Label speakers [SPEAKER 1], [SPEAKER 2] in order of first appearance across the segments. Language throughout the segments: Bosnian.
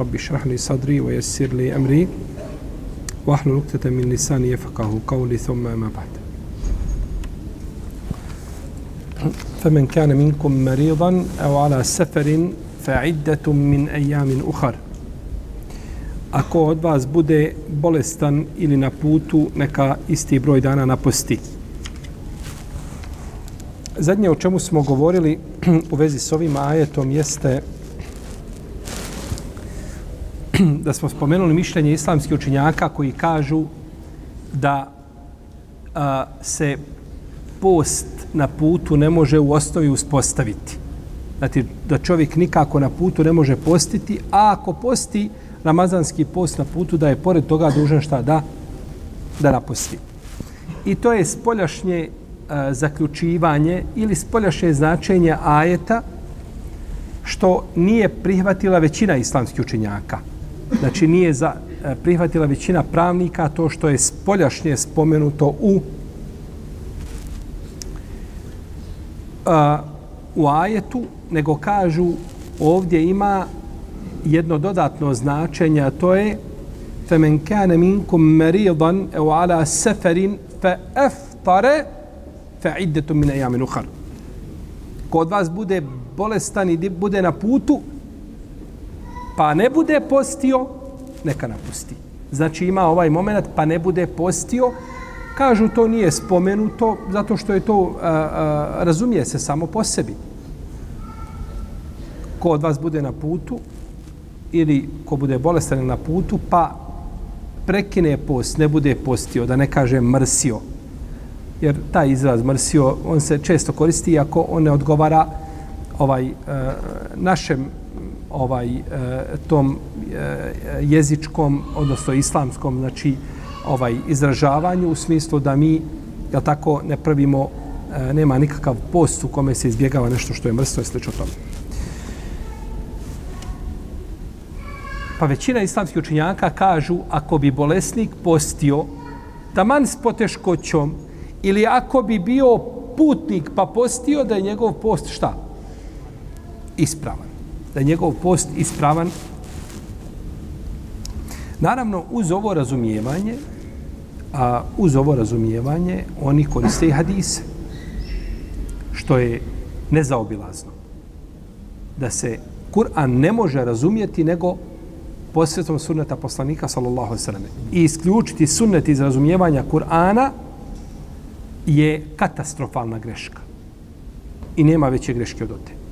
[SPEAKER 1] رب اشرح لي صدري ويسر لي أمري واحلل عقدة من لساني يفقه قولي ثم ما بعد فمن كان منكم مريضا أو على سفر فعدة من أيام أخر Ako od vas bude bolestan ili na putu, neka isti broj dana naposti. Zadnje o čemu smo govorili u vezi s ovim ajetom jeste da smo spomenuli mišljenje islamskih učinjaka koji kažu da a, se post na putu ne može u osnovi uspostaviti. Znači, da čovjek nikako na putu ne može postiti, a ako posti ramazanski post na putu, da je pored toga dužan šta da? Da naposti. I to je spoljašnje a, zaključivanje ili spoljašnje značenje ajeta što nije prihvatila većina islamskih učenjaka znači nije za, e, prihvatila većina pravnika to što je spoljašnje spomenuto u a, u ajetu, nego kažu ovdje ima jedno dodatno značenje, a to je فَمَنْ كَانَ مِنْكُمْ مَرِيضًا اَوْ عَلَى سَفَرٍ فَأَفْطَرَ فَعِدَّةٌ مِنْ أَيَامٍ اُخَرٍ Kod vas bude bolestan i bude na putu, pa ne bude postio, neka napusti. Znači ima ovaj moment, pa ne bude postio, kažu to nije spomenuto, zato što je to, a, a, razumije se samo po sebi. Ko od vas bude na putu, ili ko bude bolestan na putu, pa prekine post, ne bude postio, da ne kaže mrsio. Jer taj izraz mrsio, on se često koristi ako on ne odgovara ovaj e, našem ovaj e, tom e, jezičkom odnosno islamskom znači ovaj izražavanju u smislu da mi ja tako ne pravimo e, nema nikakav post u kome se izbjegava nešto što je mrsno i slično tome. Pa većina islamskih učinjaka kažu ako bi bolesnik postio taman s poteškoćom ili ako bi bio putnik pa postio da je njegov post šta? Ispravan da je njegov post ispravan. Naravno, uz ovo razumijevanje, a uz ovo razumijevanje, oni koriste i hadise, što je nezaobilazno. Da se Kur'an ne može razumijeti nego posvetom sunneta poslanika, sallallahu sallam. I isključiti sunnet iz razumijevanja Kur'ana je katastrofalna greška. I nema veće greške od ote.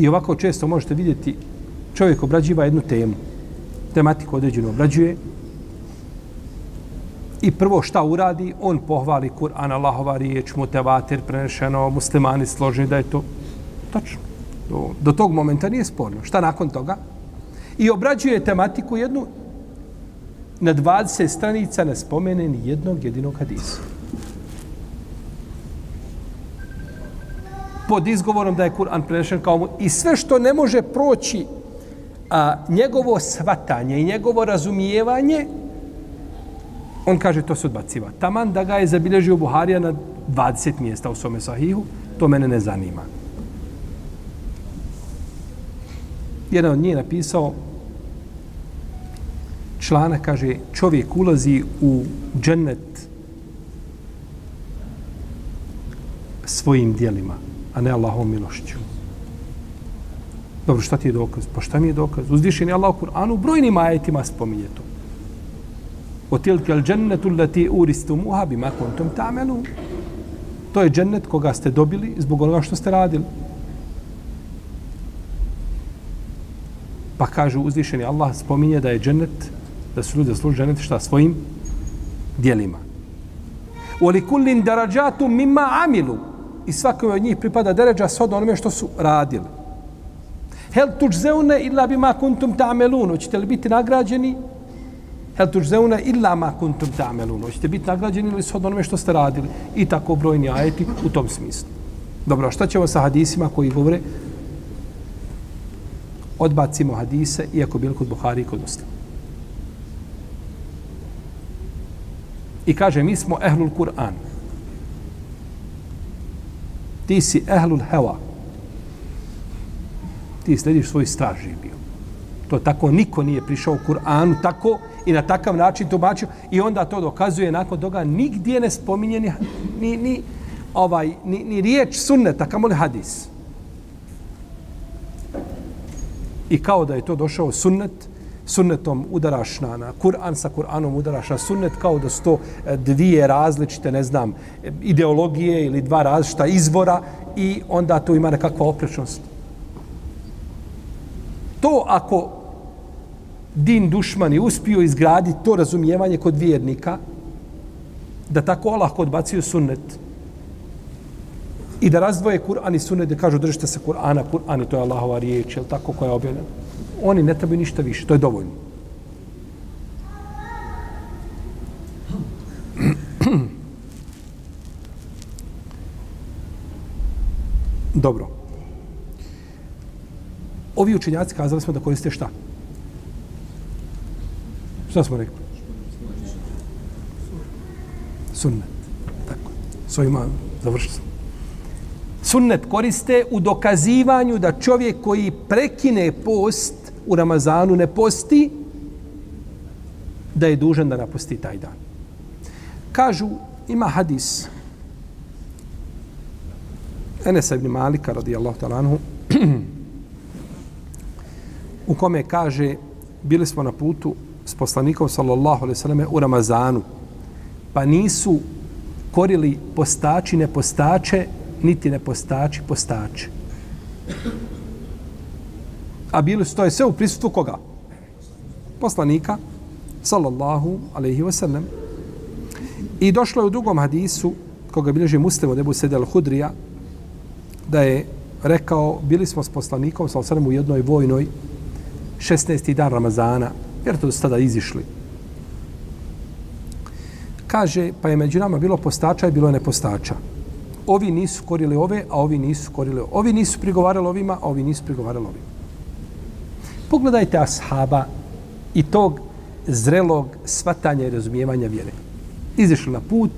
[SPEAKER 1] I ovako često možete vidjeti čovjek obrađiva jednu temu, tematiku određenu obrađuje i prvo šta uradi, on pohvali Kur'an, Allahova riječ, mutevater, prenešeno, muslimani složni da je to tačno. Do, do tog momenta nije sporno. Šta nakon toga? I obrađuje tematiku jednu na 20 stranica ne spomene ni jednog jedinog hadisa. Pod izgovorom da je Kur'an prenešen kao mu i sve što ne može proći a, njegovo svatanje i njegovo razumijevanje on kaže to se odbaciva. Taman da ga je zabilježio Buharija na 20 mjesta u svome sahihu, to mene ne zanima. Jedan od njih napisao člana, kaže, čovjek ulazi u džennet svojim dijelima a ne Allahom milošću. Dobro, šta ti je dokaz? Pa šta mi je dokaz? Uzvišen je Allah u Kur'anu brojnim ajetima spominje to. O tilke al džennetu lati uristu muha bima kontum tamelu. To je džennet koga ste dobili zbog onoga što ste radili. Pa kažu uzvišeni Allah spominje da je džennet, da su ljudi zaslužili džennet šta svojim dijelima. li kullin darađatu mimma amilu i svakome od njih pripada deređa s od onome što su radili. Hel tuđzeune illa bima kuntum ta'melun. Hoćete li biti nagrađeni? Hel tuđzeune illa ma kuntum ta'melun. Hoćete biti nagrađeni ili s onome što ste radili? I tako brojni ajeti u tom smislu. Dobro, a šta ćemo sa hadisima koji govore? Odbacimo hadise, iako bili kod Buhari i kod Muslima. I kaže, mi smo ehlul Kur'an. Ti si ehlul heva. Ti slediš svoj straži bio. To tako niko nije prišao u Kur'anu tako i na takav način tumačio i onda to dokazuje nakon toga nigdje ne spominje ni, ni, ni, ovaj, ni, ni riječ sunneta, kamoli hadis. I kao da je to došao sunnet, sunnetom udaraš na, na Kur'an, sa Kur'anom udaraš na sunnet, kao da su to e, dvije različite, ne znam, ideologije ili dva različita izvora i onda to ima nekakva oprečnost. To ako din dušmani uspio izgraditi to razumijevanje kod vjernika, da tako Allah odbacio sunnet, i da razdvoje Kur'an i sunnet, da kažu držite se Kur'ana, Kur'an to je Allahova riječ, je tako koja je objavljena? Oni ne trebaju ništa više, to je dovoljno. Dobro. Ovi učenjaci kazali smo da koriste šta? Šta smo rekli? Sunnet. Tako. Svojima završili sunnet koriste u dokazivanju da čovjek koji prekine post u Ramazanu ne posti, da je dužan da napusti taj dan. Kažu, ima hadis Enesa ibn Malika radijallahu ta'ala anhu u kome kaže bili smo na putu s poslanikom sallallahu alaihi sallam u Ramazanu pa nisu korili postači nepostače niti ne postači postače. A bili su to je sve u prisutstvu koga? Poslanika, sallallahu alaihi wa sallam. I došlo je u drugom hadisu, koga bilježi muslim od Ebu Sedel Hudrija, da je rekao, bili smo s poslanikom, sallallahu alaihi u jednoj vojnoj, 16. dan Ramazana, jer to su tada izišli. Kaže, pa je među nama bilo postača i bilo je nepostača ovi nisu korili ove, a ovi nisu korili ove. Ovi nisu prigovarali ovima, a ovi nisu prigovarali ovima. Pogledajte ashaba i tog zrelog svatanja i razumijevanja vjere. Izišli na put,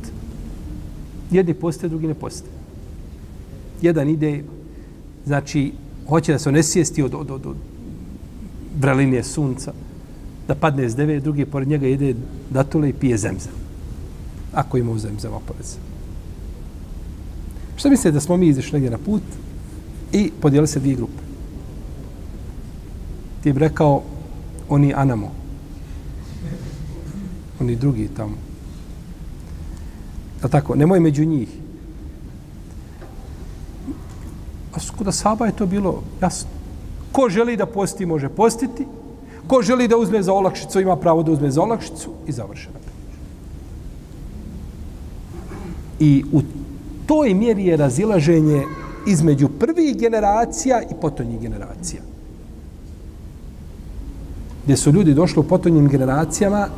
[SPEAKER 1] jedni postoje, drugi ne postoje. Jedan ide, znači, hoće da se ne od, od, od, od vrelinije sunca, da padne s deve, drugi pored njega ide datule i pije zemzem. Ako ima u zemzem opored Šta mislite da smo mi izišli negdje na put i podijeli se dvije grupe? Ti bi rekao, oni anamo. Oni drugi tamo. Da tako, nemoj među njih. A kod Saba je to bilo jasno. Ko želi da posti, može postiti. Ko želi da uzme za olakšicu, ima pravo da uzme za olakšicu i završena. I u toj mjeri je razilaženje između prvih generacija i potonjih generacija. Gdje su ljudi došli u potonjim generacijama,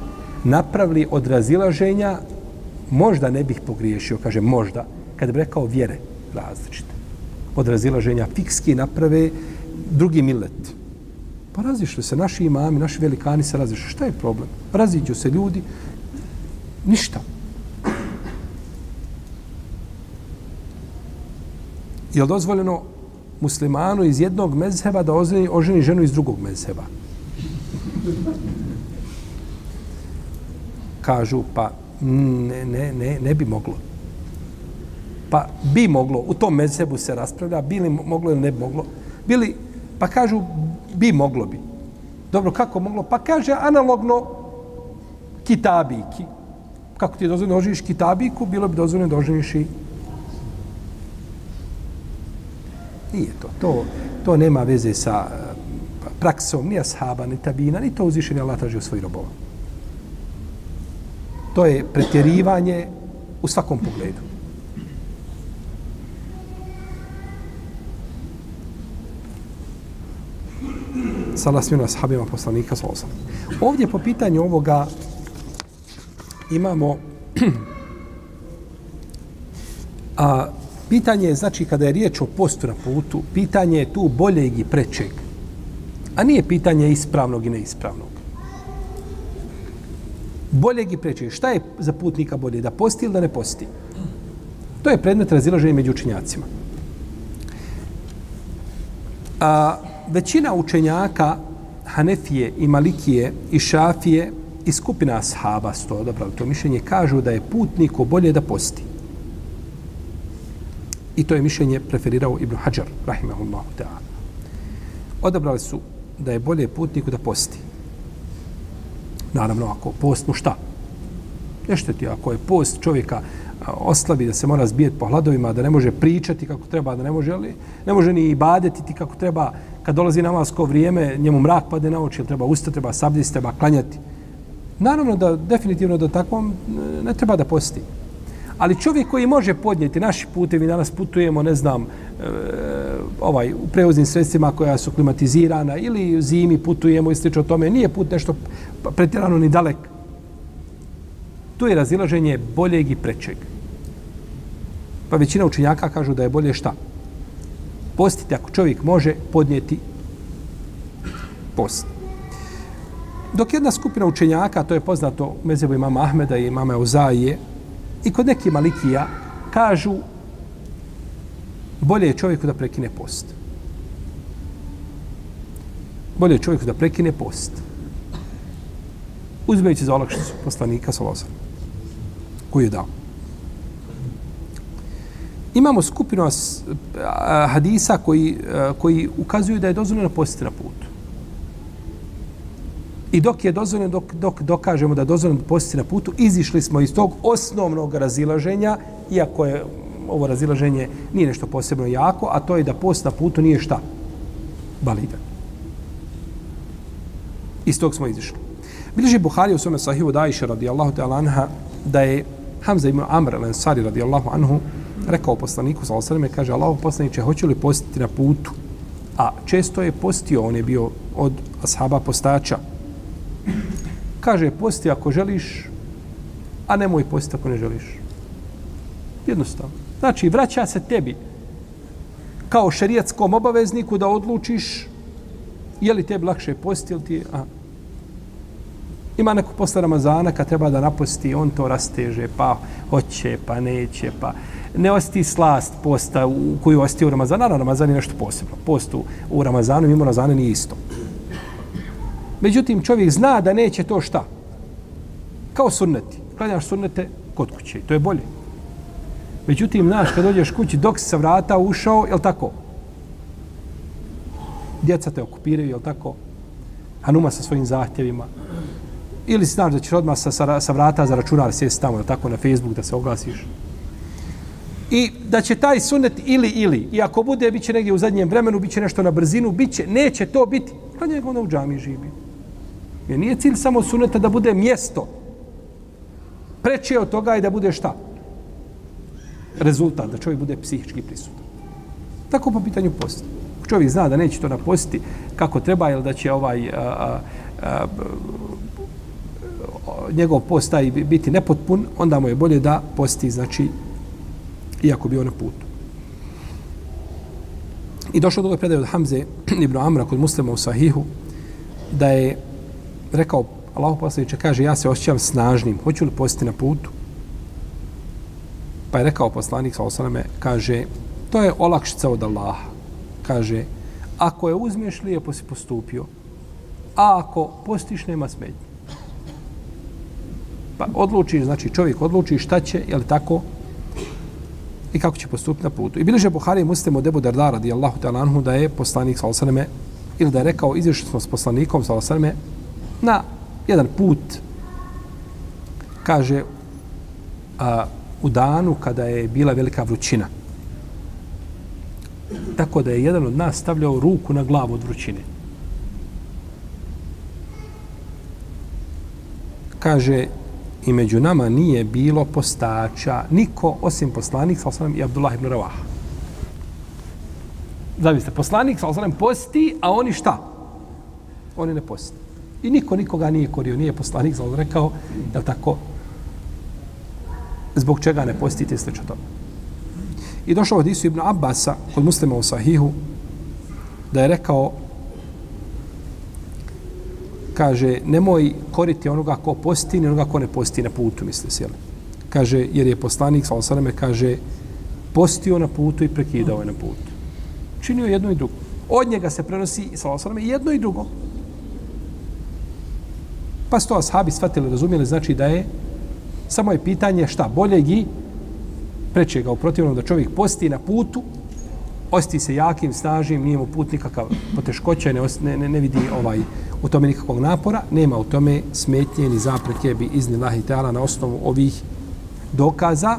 [SPEAKER 1] napravili od razilaženja, možda ne bih pogriješio, kaže možda, kad bi rekao vjere različite. Od razilaženja fikski naprave drugi milet. Pa razišli se naši imami, naši velikani se razišli. Šta je problem? Raziđu se ljudi, ništa. je li dozvoljeno muslimanu iz jednog mezheba da oženi, oženi ženu iz drugog mezheba? Kažu, pa mm, ne, ne, ne, ne bi moglo. Pa bi moglo, u tom mezebu se raspravlja, bi li moglo ili ne bi moglo. Bili, pa kažu, bi moglo bi. Dobro, kako moglo? Pa kaže analogno kitabiki. Kako ti je dozvoljeno da oženiš kitabiku, bilo bi dozvoljeno da oženiš i Nije to. To, to nema veze sa praksom ni ashaba, ni tabina, ni to uzvišenje Allah traži u svojih robova. To je pretjerivanje u svakom pogledu. sa lasminu ashabima poslanika sa osam. Ovdje po pitanju ovoga imamo a, pitanje je, znači, kada je riječ o postu na putu, pitanje je tu boljeg i prečeg. A nije pitanje ispravnog i neispravnog. Boljeg i prečeg. Šta je za putnika bolje? Da posti ili da ne posti? To je predmet razilaženja među učenjacima. A, većina učenjaka Hanefije i Malikije i Šafije i skupina ashaba sto odabrali to mišljenje kažu da je putniku bolje da posti. I to je mišljenje preferirao Ibn Hajar, rahimahullahu ta'ala. Odabrali su da je bolje putniku da posti. Naravno, ako post mu šta? Nešto ti, ako je post čovjeka oslabi, da se mora zbijeti po hladovima, da ne može pričati kako treba, da ne može, ali, ne može ni ibadeti ti kako treba, kad dolazi namasko vrijeme, njemu mrak pade na oči, treba ustati, treba sabljeti, treba klanjati. Naravno da definitivno do takvom ne treba da posti. Ali čovjek koji može podnijeti naši putevi, danas putujemo, ne znam, e, ovaj, u prevoznim sredstvima koja su klimatizirana ili u zimi putujemo i slično tome, nije put nešto pretjerano ni dalek. Tu je razilaženje boljeg i prečeg. Pa većina učenjaka kažu da je bolje šta? Postiti ako čovjek može podnijeti post. Dok jedna skupina učenjaka, to je poznato u mezebu imama Ahmeda i imama Euzaije, i kod neki malikija, kažu bolje je čovjeku da prekine post. Bolje je čovjeku da prekine post. Uzmejući za olakšicu poslanika Solosa, koju je dao. Imamo skupinu hadisa koji, koji ukazuju da je dozvoljeno postiti na putu. I dok je dozvoljeno, dok, dok dokažemo da je dozvoljeno postiti na putu, izišli smo iz tog osnovnog razilaženja, iako je ovo razilaženje nije nešto posebno jako, a to je da post na putu nije šta? Validan. Iz tog smo izišli. Bilježi Buhari u svome sahivu da iša radijallahu ta'ala anha da je Hamza ibn Amr al-Ansari radijallahu anhu rekao poslaniku sa osaleme, kaže Allahu poslaniče, hoću li postiti na putu? A često je postio, on je bio od ashaba postača, Kaže, posti ako želiš, a nemoj posti ako ne želiš. Jednostavno. Znači, vraća se tebi kao šerijetskom obavezniku da odlučiš je li tebi lakše posti ili ti... A. Ima neko posle Ramazana kad treba da naposti, on to rasteže, pa hoće, pa neće, pa ne osti slast posta u koju osti u Ramazanu. Naravno, Ramazan je nešto posebno. Post u, u Ramazanu, mimo Ramazana nije isto. Međutim, čovjek zna da neće to šta. Kao sunneti. Klanjaš sunnete kod kuće. To je bolje. Međutim, znaš, kad dođeš kući, dok si sa vrata ušao, je tako? Djeca te okupiraju, je tako? Hanuma sa svojim zahtjevima. Ili znaš da ćeš odmah sa, sa, sa vrata za računar sjesti tamo, je tako, na Facebook da se oglasiš. I da će taj sunnet ili, ili, i ako bude, bit će negdje u zadnjem vremenu, bit će nešto na brzinu, bit će, neće to biti. Klanjaj ga onda u džami živi. Jer nije cilj samo suneta da bude mjesto. Preče od toga je da bude šta? Rezultat, da čovjek bude psihički prisutan. Tako po pitanju posta. Čovjek zna da neće to napostiti kako treba, ili da će ovaj a, a, a, njegov post taj biti nepotpun, onda mu je bolje da posti, znači, iako bio na putu. I došlo do ove predaje od Hamze ibn Amra kod muslima u Sahihu, da je rekao Allahu poslaniče, kaže, ja se osjećam snažnim, hoću li postiti na putu? Pa je rekao poslanik, sa osaname, kaže, to je olakšica od Allaha. Kaže, ako je uzmiješ, lijepo si postupio, a ako postiš, nema smetnje. Pa odluči, znači čovjek odluči šta će, je li tako, i kako će postupiti na putu. I bilježe Buhari i Muslim od Ebu Darda radijallahu ta'ala anhu da je poslanik sa osaname, ili da je rekao, izišli smo s poslanikom sa osaname, na jedan put kaže a, u danu kada je bila velika vrućina. Tako da je jedan od nas stavljao ruku na glavu od vrućine. Kaže, i među nama nije bilo postača, niko osim poslanik, sa osanem, i Abdullah ibn Ravaha. Zavisite, poslanik, sa osanem, posti, a oni šta? Oni ne poste. I niko nikoga nije korio, nije poslanik zal rekao, je tako, zbog čega ne postite slično to. I došao od Isu ibn Abbasa, kod muslima u Sahihu, da je rekao, kaže, nemoj koriti onoga ko posti, ni onoga ko ne posti na putu, misli se, Kaže, jer je poslanik, sa sveme, kaže, postio na putu i prekidao je na putu. Činio jedno i drugo. Od njega se prenosi, sa sveme, jedno i drugo. Pa su to ashabi shvatili, razumijeli, znači da je samo je pitanje šta, bolje gi preče ga u protivnom da čovjek posti na putu, osti se jakim, snažnim, nije mu put nikakav poteškoća, ne, ne, ne, ne vidi ovaj u tome nikakvog napora, nema u tome smetnje ni zapreke bi izni lahi teala na osnovu ovih dokaza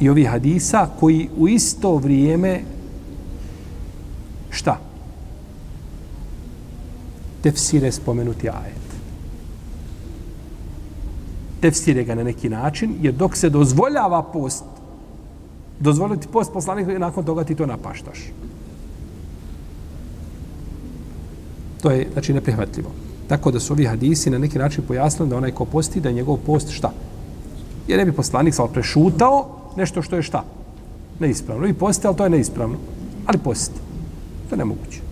[SPEAKER 1] i ovih hadisa koji u isto vrijeme šta? Tefsire spomenuti ajet tefsire ga na neki način, jer dok se dozvoljava post, dozvoliti post poslanika i nakon toga ti to napaštaš. To je, znači, neprihvatljivo. Tako da su ovi hadisi na neki način pojasnili da onaj ko posti, da je njegov post šta? Jer ne bi poslanik sal prešutao nešto što je šta? Neispravno. I posti, ali to je neispravno. Ali posti. To je nemoguće.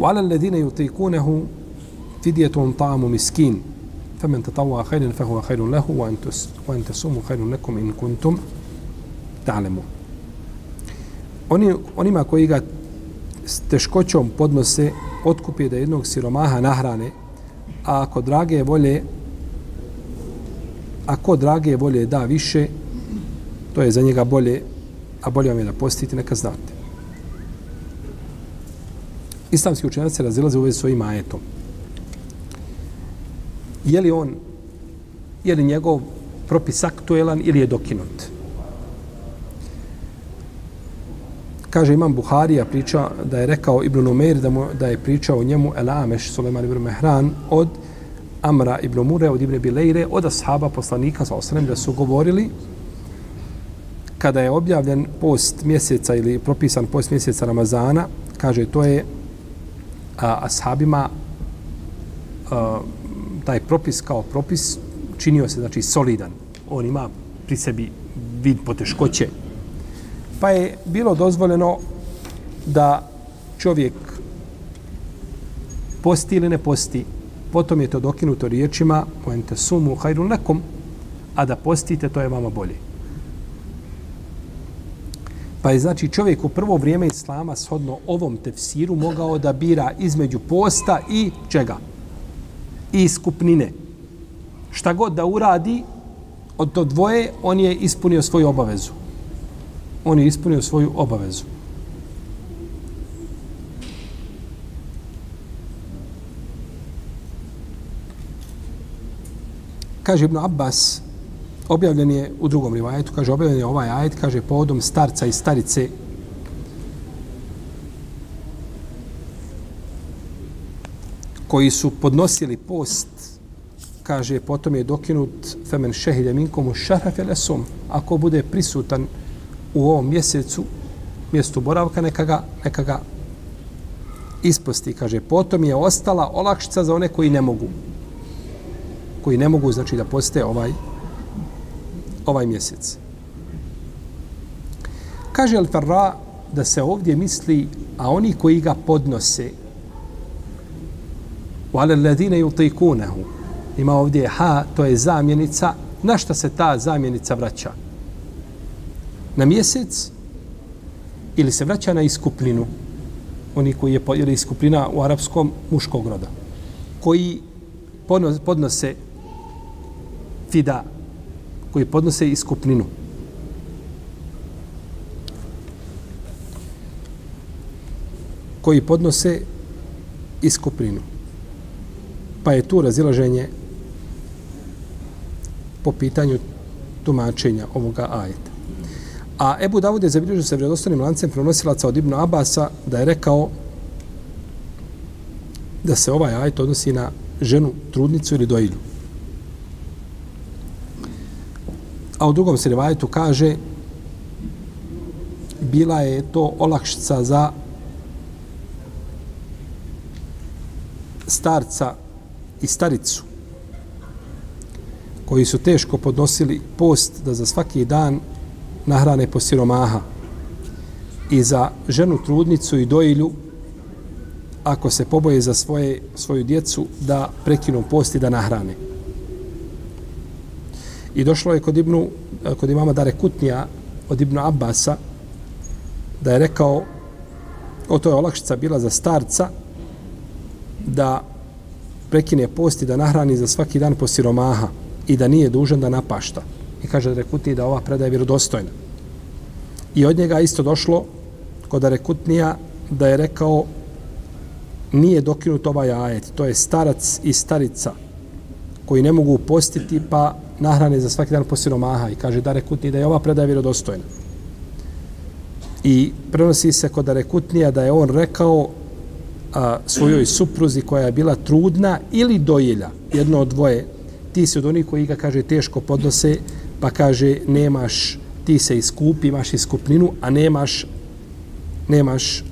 [SPEAKER 1] وعلى الذين يطيقونه فدية طعام مسكين فمن تطوع خيرا فهو خير له وأن وأن تصوموا خير لكم إن كنتم تعلمون Oni, onima koji ga s teškoćom podnose otkupi da jednog siromaha nahrane, a ako drage volje ako drage volje da više, to je za njega bolje, a bolje vam je da postite, neka znate islamski učenjaci razilaze u vezi s ovim ajetom. Je li on, je li njegov propis aktuelan ili je dokinut? Kaže imam Buharija priča da je rekao Ibn Numeir da, mu, da je pričao njemu El Ameš Suleman ibn Mehran od Amra ibn Mure, od Ibn Bilejre, od ashaba poslanika sa osrem da su govorili kada je objavljen post mjeseca ili propisan post mjeseca Ramazana, kaže to je a, ashabima a, taj propis kao propis činio se znači solidan. On ima pri sebi vid poteškoće. Pa je bilo dozvoljeno da čovjek posti ili ne posti. Potom je to dokinuto riječima ente sumu hajrun nekom, a da postite, to je vama bolje. Pa je znači čovjek u prvo vrijeme islama shodno ovom tefsiru mogao da bira između posta i čega? I skupnine. Šta god da uradi od to dvoje, on je ispunio svoju obavezu. On je ispunio svoju obavezu. Kaže Ibn Abbas, objavljen je u drugom rivajetu, kaže objavljen je ovaj ajet, kaže povodom starca i starice. Koji su podnosili post, kaže, potom je dokinut femen šehilja minkomu šaraf elesum, ako bude prisutan u ovom mjesecu, mjestu boravka, neka ga, neka ga isposti, kaže, potom je ostala olakšica za one koji ne mogu. Koji ne mogu, znači, da poste ovaj ovaj mjesec. Kaže Al-Farra da se ovdje misli, a oni koji ga podnose, وَعَلَى الَّذِينَ يُطِيكُونَهُ ima ovdje ha, to je zamjenica, na šta se ta zamjenica vraća? Na mjesec ili se vraća na iskuplinu? Oni koji je, ili iskuplina u arapskom muškog roda, koji podnose fida, koji podnose iskupninu. Koji podnose iskupninu. Pa je tu razilaženje po pitanju tumačenja ovoga ajeta. A Ebu Davud je zabilježio se vredostanim lancem prenosilaca od Ibn Abasa da je rekao da se ovaj ajet odnosi na ženu, trudnicu ili dojilju. A u drugom se rivajetu kaže bila je to olakšica za starca i staricu koji su teško podnosili post da za svaki dan nahrane po siromaha i za ženu trudnicu i dojilju ako se poboje za svoje, svoju djecu da prekinu post i da nahrane. I došlo je kod, Ibnu, kod imama Dare Kutnija od Ibnu Abbasa da je rekao o to je olakšica bila za starca da prekine post i da nahrani za svaki dan po siromaha i da nije dužan da napašta. I kaže Dare Rekuti da ova predaja je vjerodostojna. I od njega isto došlo kod Dare Kutnija da je rekao nije dokinut ovaj ajet. To je starac i starica koji ne mogu postiti pa nahrane za svaki dan po. I kaže da Kutni da je ova predaja vjerodostojna. I prenosi se kod Rekutnija da je on rekao a, svojoj supruzi koja je bila trudna ili dojilja, jedno od dvoje, ti si od onih koji ga kaže teško podnose, pa kaže nemaš, ti se iskupi, imaš iskupninu, a nemaš nemaš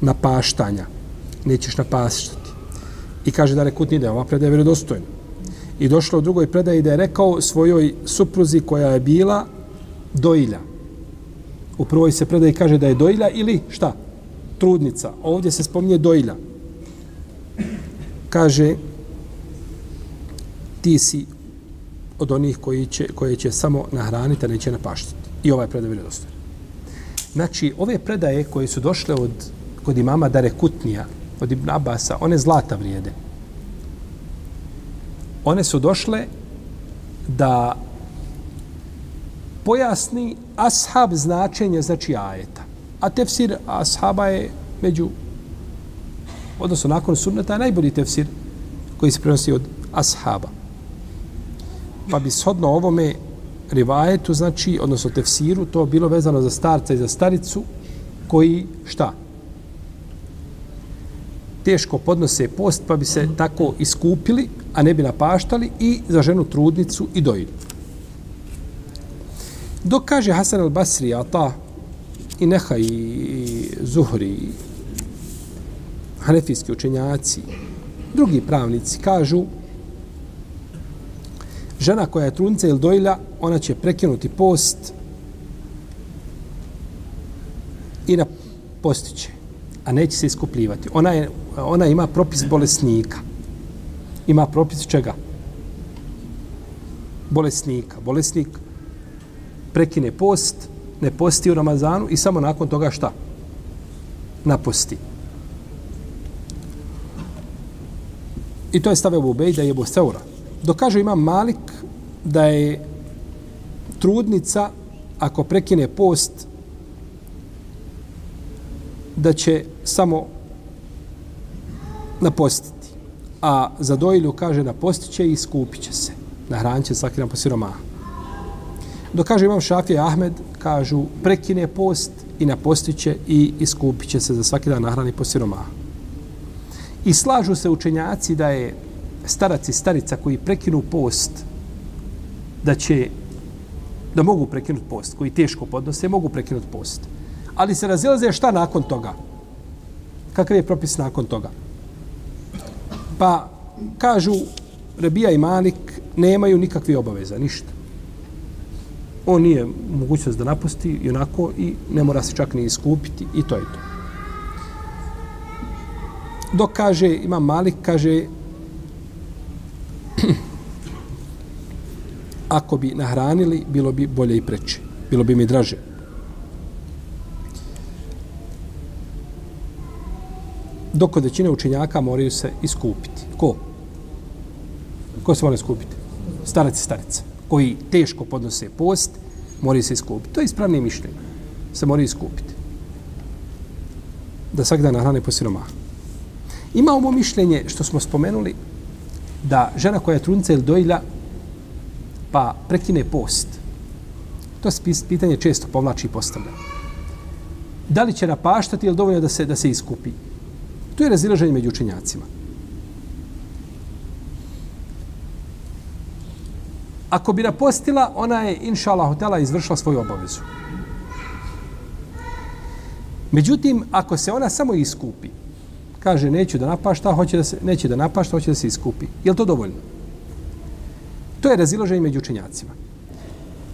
[SPEAKER 1] napaštanja. Nećeš napaštati. I kaže da rekutni da je ova predaja vjerodostojna. I došlo u drugoj predaji da je rekao svojoj supruzi koja je bila dojilja. U prvoj se predaji kaže da je dojilja ili šta? Trudnica. Ovdje se spominje dojilja. Kaže ti si od onih koji će, koje će samo nahraniti, a neće napaštiti. I ovaj predaj vjerodostojan. Znači, ove predaje koje su došle od kod imama Dare Kutnija, od Ibn Abasa, one zlata vrijede. One su došle da pojasni ashab značenje znači ajeta. A tefsir ashaba je među odnosno nakon sunneta najbolji tefsir koji se prenosi od ashaba pa bi shodno ovome rivajetu, znači, odnosno tefsiru, to bilo vezano za starca i za staricu, koji, šta? Teško podnose post, pa bi se tako iskupili, a ne bi napaštali, i za ženu trudnicu i dojili. Dok kaže Hasan al-Basri, a ta i Neha i Zuhri, i hanefijski učenjaci, drugi pravnici kažu žena koja je trunca ili dojlja, ona će prekinuti post i na postiće, a neće se iskupljivati. Ona, je, ona ima propis bolesnika. Ima propis čega? Bolesnika. Bolesnik prekine post, ne posti u Ramazanu i samo nakon toga šta? Naposti. I to je stave u Ubej da je Ebu Seura. Dok imam Malik da je trudnica ako prekine post da će samo napostiti. A za dojilju kaže napostit će i skupit će se. Nahranit će svaki dan po siromaha. Dok kaže imam Šafija i Ahmed, kažu prekine post i napostit će i iskupit će se za svaki dan nahrani po siromaha. I slažu se učenjaci da je starac i starica koji prekinu post da će da mogu prekinuti post, koji teško podnose, mogu prekinuti post. Ali se razilaze šta nakon toga? Kakav je propis nakon toga? Pa kažu Rebija i Malik nemaju nikakve obaveza, ništa. On nije mogućnost da napusti i onako i ne mora se čak ni iskupiti i to je to. Dok kaže, ima Malik, kaže ako bi nahranili, bilo bi bolje i preče. Bilo bi mi draže. Dok kod većine učenjaka moraju se iskupiti. Ko? Ko se mora iskupiti? Starac i starica. Koji teško podnose post, moraju se iskupiti. To je ispravnije mišljenje. Se moraju iskupiti. Da svaki dan nahrane po siromaha. Ima ovo mišljenje što smo spomenuli da žena koja je trudnica ili dojilja pa prekine post. To se pitanje često povlači i postavlja. Da li će napaštati ili dovoljno da se da se iskupi? To je razilaženje među učenjacima. Ako bi napostila, ona je, inša Allah, hotela izvršila svoju obavezu. Međutim, ako se ona samo iskupi, kaže neću da napašta, hoće da se, neće da napašta, hoće da se iskupi. Je li to dovoljno? To je raziloženje među učenjacima.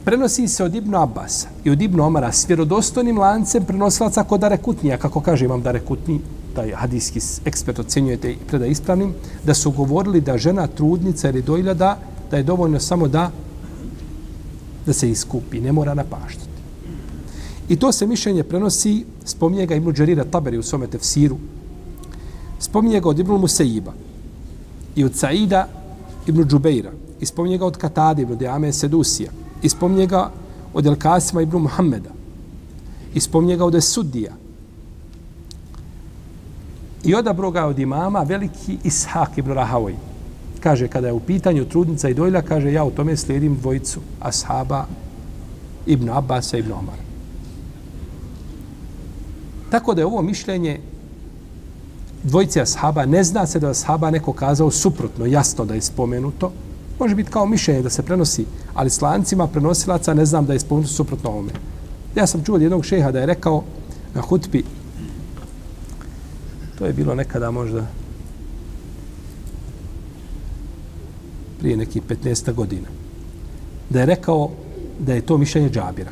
[SPEAKER 1] Prenosi se od Ibnu Abasa i od Ibnu Omara s vjerodostojnim lancem prenosilaca kod Dare Kutnija, kako kaže imam Dare Kutni, taj hadijski ekspert ocenjujete te preda ispravnim, da su govorili da žena trudnica ili dojlja da, da je dovoljno samo da da se iskupi, ne mora napaštati. I to se mišljenje prenosi, spominje ga Ibnu Đerira Taberi u svome tefsiru, spominje ga od Ibnu Musejiba i od Saida Ibnu Džubeira, i spominje ga od Katade Ibnu Deame Sedusija, i spominje ga od El Kasima Ibnu Muhammeda, i spominje ga od Esudija, i odabro ga od imama veliki Ishak ibn Rahavoj. Kaže, kada je u pitanju trudnica i dojlja, kaže, ja u tome slijedim dvojicu ashaba Ibn Abbas i Ibn Omar. Tako da je ovo mišljenje dvojice ashaba, ne zna se da je ashaba neko kazao suprotno, jasno da je spomenuto, može biti kao mišljenje da se prenosi, ali slancima prenosilaca ne znam da je spomenuto suprotno ovome. Ja sam čuo od jednog šeha da je rekao na hutbi, to je bilo nekada možda prije nekih 15 godina, da je rekao da je to mišljenje džabira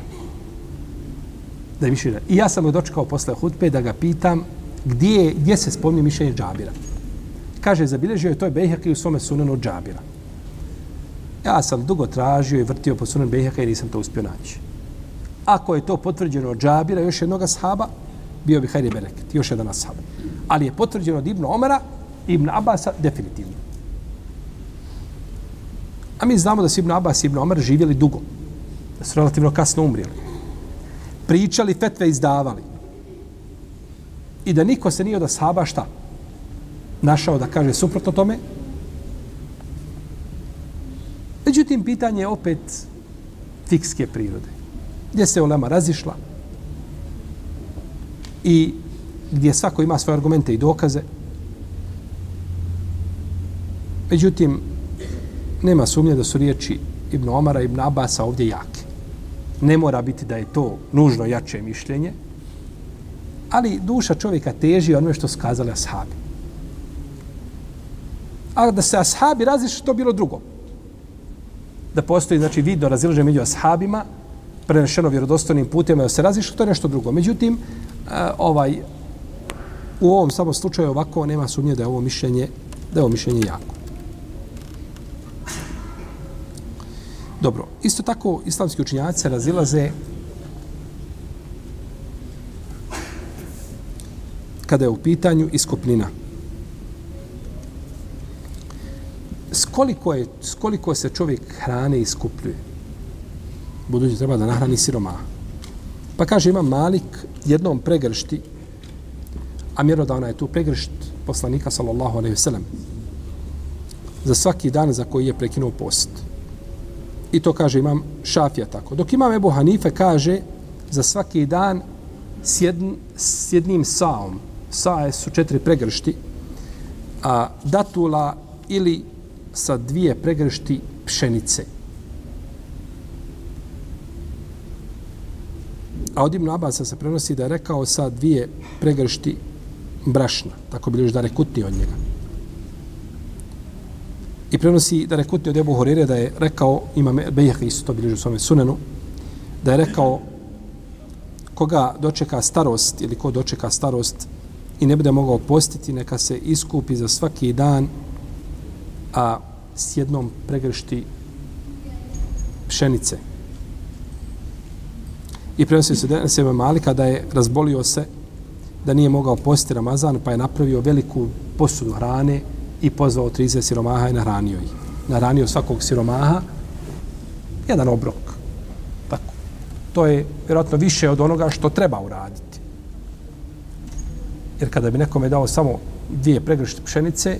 [SPEAKER 1] da je mišljenje. I ja sam ga dočekao posle hutbe da ga pitam gdje, gdje se spomni mišljenje džabira. Kaže, zabilježio je to je Bejheki u svome sunenu džabira. Ja sam dugo tražio i vrtio po sunan Bejheka i nisam to uspio naći. Ako je to potvrđeno od džabira, još jednog sahaba, bio bi Hajri Bereket, još jedan ashab. Ali je potvrđeno od Ibn Omara i Ibn Abasa definitivno. A mi znamo da su Ibn Abbas i Ibn Omar živjeli dugo. Da su relativno kasno umrijeli pričali, fetve izdavali. I da niko se nije od ashaba šta? Našao da kaže suprotno tome. Međutim, pitanje je opet fikske prirode. Gdje se Olema razišla i gdje svako ima svoje argumente i dokaze. Međutim, nema sumnje da su riječi Ibn Omara i Ibn Abasa ovdje jake ne mora biti da je to nužno jače mišljenje, ali duša čovjeka teži onome što su kazali ashabi. A da se ashabi različite, to bilo drugo. Da postoji, znači, vid do među ashabima, prenešeno vjerodostojnim putima, da se različite, to je nešto drugo. Međutim, eh, ovaj, u ovom samo slučaju ovako nema sumnje da je ovo mišljenje, da je ovo mišljenje jako. Dobro, isto tako islamski učinjaci razilaze kada je u pitanju iskopnina. Skoliko, je, skoliko se čovjek hrane iskupljuje? Budući treba da nahrani siroma. Pa kaže, ima malik jednom pregršti, a mjerodavna je tu pregršt poslanika, sallallahu alaihi wasallam za svaki dan za koji je prekinuo post. I to kaže imam Šafija tako. Dok imam Ebu Hanife kaže za svaki dan s, jedn, s jednim saom. Sae su četiri pregršti. A datula ili sa dvije pregršti pšenice. A od Ibn Abasa se prenosi da je rekao sa dvije pregršti brašna. Tako bi da rekutni od njega. I prenosi da rekutni od Ebu Horire da je rekao, ima Bejah isto to bilježi u svome sunenu, da je rekao koga dočeka starost ili ko dočeka starost i ne bude mogao postiti, neka se iskupi za svaki dan a s jednom pregršti pšenice. I prenosi se da se Malika da je razbolio se da nije mogao posti Ramazan pa je napravio veliku posudu hrane i pozvao 30 siromaha i nahranio ih. Nahranio svakog siromaha jedan obrok. Tako. To je vjerojatno više od onoga što treba uraditi. Jer kada bi nekome dao samo dvije pregršte pšenice,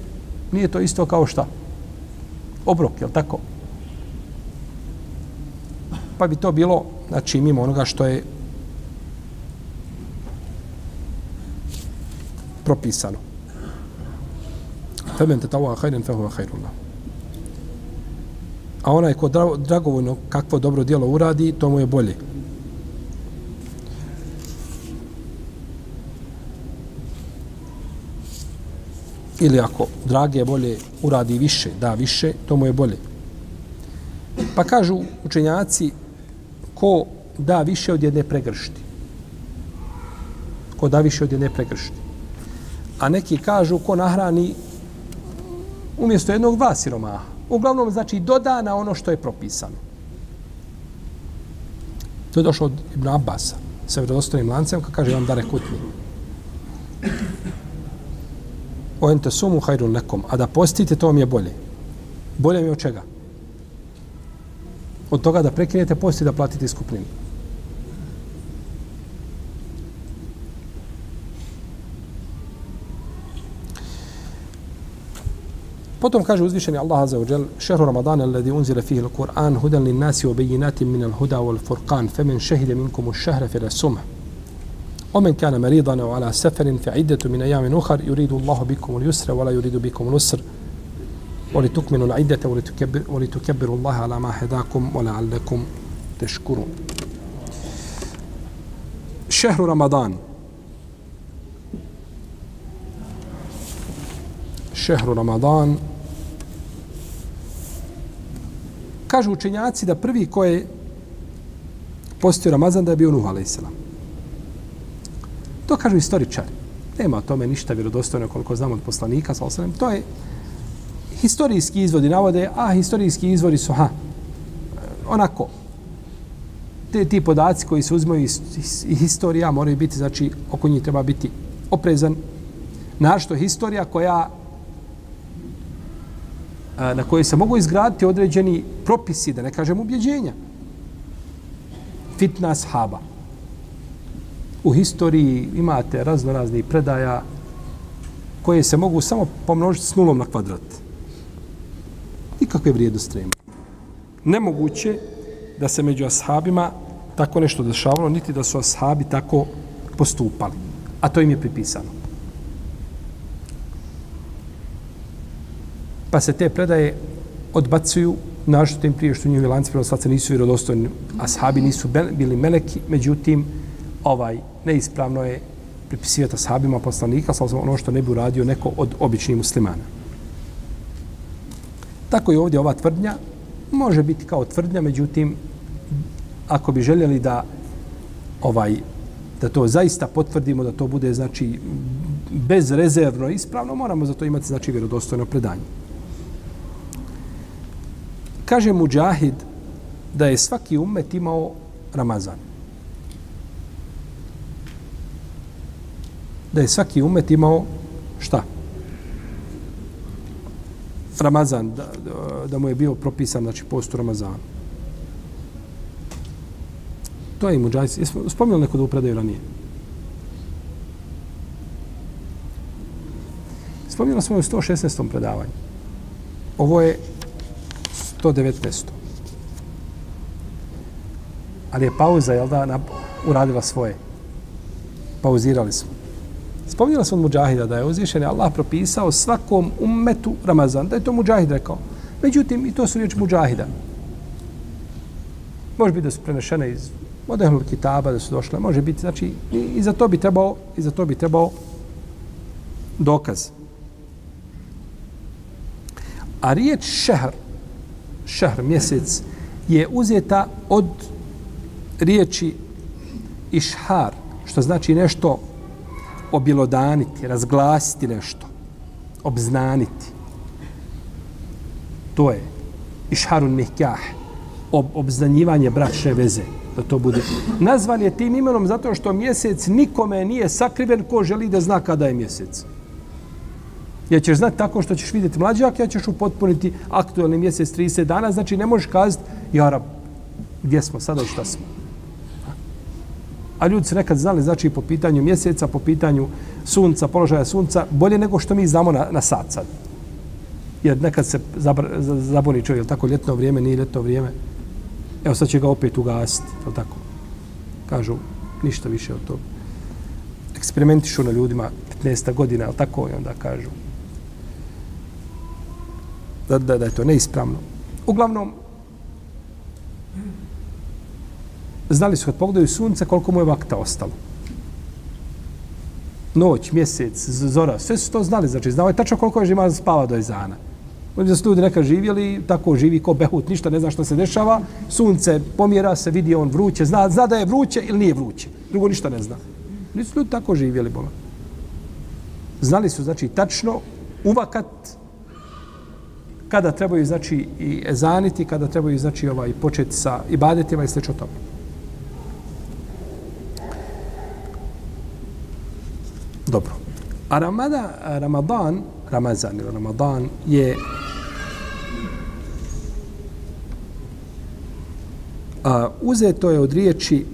[SPEAKER 1] nije to isto kao šta? Obrok, je tako? Pa bi to bilo, znači, mimo onoga što je propisano. Femen te tavo a hajden, fehu a hajrullah. A onaj ko dragovoljno kakvo dobro dijelo uradi, to mu je bolje. Ili ako drage bolje uradi više, da više, to mu je bolje. Pa kažu učenjaci, ko da više od jedne pregršti. Ko da više od jedne pregršti. A neki kažu ko nahrani umjesto jednog dva siromaha. Uglavnom, znači, doda na ono što je propisano. To je došlo od Ibn Abasa sa vjerodostojnim lancem, kako kaže vam dare kutni. O ente sumu hajrun lekom. A da postite, to vam je bolje. Bolje mi od čega? Od toga da prekinete posti da platite iskupninu. Potom kaže uzvišeni Allah Azza wa Jal, šehru Ramadana alladhi unzila fihi al-Qur'an hudan lin nasi wa bayyinatin min al-huda wal furqan faman shahida minkum ash-shahra fala sumh. ومن كان مريضا أو على سفر فعدة من أيام اخر يريد الله بكم اليسر ولا يريد بكم العسر ولتكملوا العدة ولتكبر ولتكبروا الله على ما هداكم ولعلكم تشكرون. شهر رمضان شهر رمضان Kažu učenjaci da prvi ko je postio Ramazan da je bio Nuh a.s. To kažu istoričari. Nema o tome ništa vjerodostojno koliko znamo od poslanika, sa osanem. To je historijski izvodi navode, a historijski izvori su, ha, onako, te ti podaci koji se uzmaju iz, iz, iz historija moraju biti, znači, oko njih treba biti oprezan. Našto historija koja na kojoj se mogu izgraditi određeni propisi, da ne kažem ubjeđenja. Fitna ashaba. U historiji imate razno raznih predaja koje se mogu samo pomnožiti s nulom na kvadrat. I kakve vrijednosti nema. Nemoguće da se među ashabima tako nešto dešavalo, niti da su ashabi tako postupali. A to im je pripisano. Pa se te predaje odbacuju našto tim prije što njihovi lanci prenoslaca nisu vjerodostojni, Ashabi nisu bili meleki, međutim, ovaj, neispravno je pripisivati ashabima poslanika, sa ono što ne bi uradio neko od običnih muslimana. Tako je ovdje ova tvrdnja, može biti kao tvrdnja, međutim, ako bi željeli da ovaj da to zaista potvrdimo, da to bude znači bezrezervno ispravno, moramo za to imati znači vjerodostojno predanje. Kaže Mujahid da je svaki umet imao Ramazan. Da je svaki umet imao šta? Ramazan, da, da, mu je bio propisan, znači, postu Ramazana. To je i Mujahid. Jesmo spomnili neko da upredaju ranije? Spomnili smo u 116. predavanju. Ovo je 119. Ali je pauza, jel da, na, uradila svoje. Pauzirali smo. Spominjala se od Mujahida da je uzvišen Allah propisao svakom ummetu Ramazan. Da je to Mujahid rekao. Međutim, i to su riječi Mujahida. Može biti da su prenešene iz modelnog kitaba, da su došle. Može biti, znači, i za to bi trebao, i za to bi trebao dokaz. A riječ šehr, šehr, mjesec, je uzeta od riječi išhar, što znači nešto obilodaniti, razglasiti nešto, obznaniti. To je išharun nikah, ob, obznanjivanje bračne veze, da to bude. Nazvan je tim imenom zato što mjesec nikome nije sakriven ko želi da zna kada je mjesec. Ja ćeš znati tako što ćeš vidjeti mlađak, ja ćeš upotpuniti aktualni mjesec 30 dana, znači ne možeš kazati, jara, gdje smo sada i šta smo. A ljudi su nekad znali, znači po pitanju mjeseca, po pitanju sunca, položaja sunca, bolje nego što mi znamo na, na sat sad. Jer nekad se zaboni čovjek, tako ljetno vrijeme, nije ljetno vrijeme. Evo sad će ga opet ugasiti, je tako. Kažu, ništa više od toga. Eksperimentišu na ljudima 15 godina, je tako, i onda kažu, da, da, da je to neispravno. Uglavnom, znali su kad pogledaju sunce koliko mu je vakta ostalo. noć, mjesec, zora, sve su to znali, znači znao je tačno koliko je žima spava do ezana. Oni su ljudi neka živjeli, tako živi ko behut, ništa ne zna što se dešava, sunce pomjera se, vidi on vruće, zna, zna da je vruće ili nije vruće, drugo ništa ne zna. Nisu ljudi tako živjeli, bolo. Znali su, znači, tačno uvakat kada trebaju, znači, i ezaniti, kada trebaju, znači, ovaj, početi sa ibadetima i slično tome. Dobro. A Ramada, Ramadan, Ramazan ili Ramadan je a, uzeto je od riječi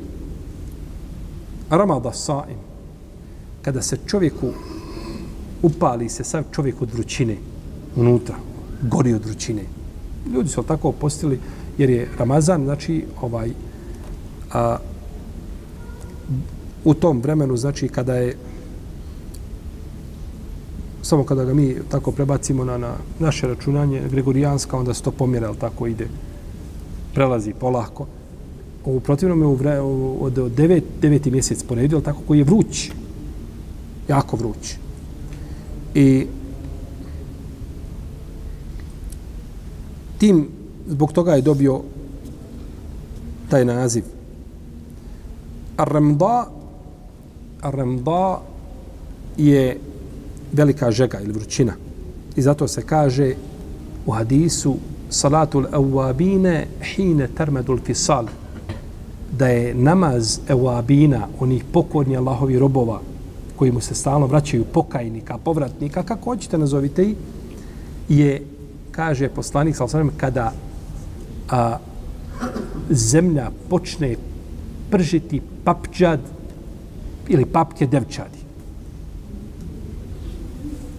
[SPEAKER 1] Ramada Saim. Kada se čovjeku upali se sav čovjek od vrućine unutra, gori od vrućine. Ljudi su tako postili jer je Ramazan, znači ovaj a, u tom vremenu, znači kada je samo kada ga mi tako prebacimo na, na naše računanje Gregorijanska, onda se to pomjera, ali tako ide, prelazi polako. U protivnom je u vre, u, od, od devet, deveti mjesec poredio, tako koji je vruć, jako vruć. I tim, zbog toga je dobio taj naziv. Ar-Ramda, Ar-Ramda je velika žega ili vrućina. I zato se kaže u hadisu salatul awabine hine termedul fisal da je namaz awabina, onih pokorni Allahovi robova koji mu se stalno vraćaju pokajnika, povratnika, kako hoćete nazovite i, je, kaže poslanik, sa kada a, zemlja počne pržiti papđad ili papke devčadi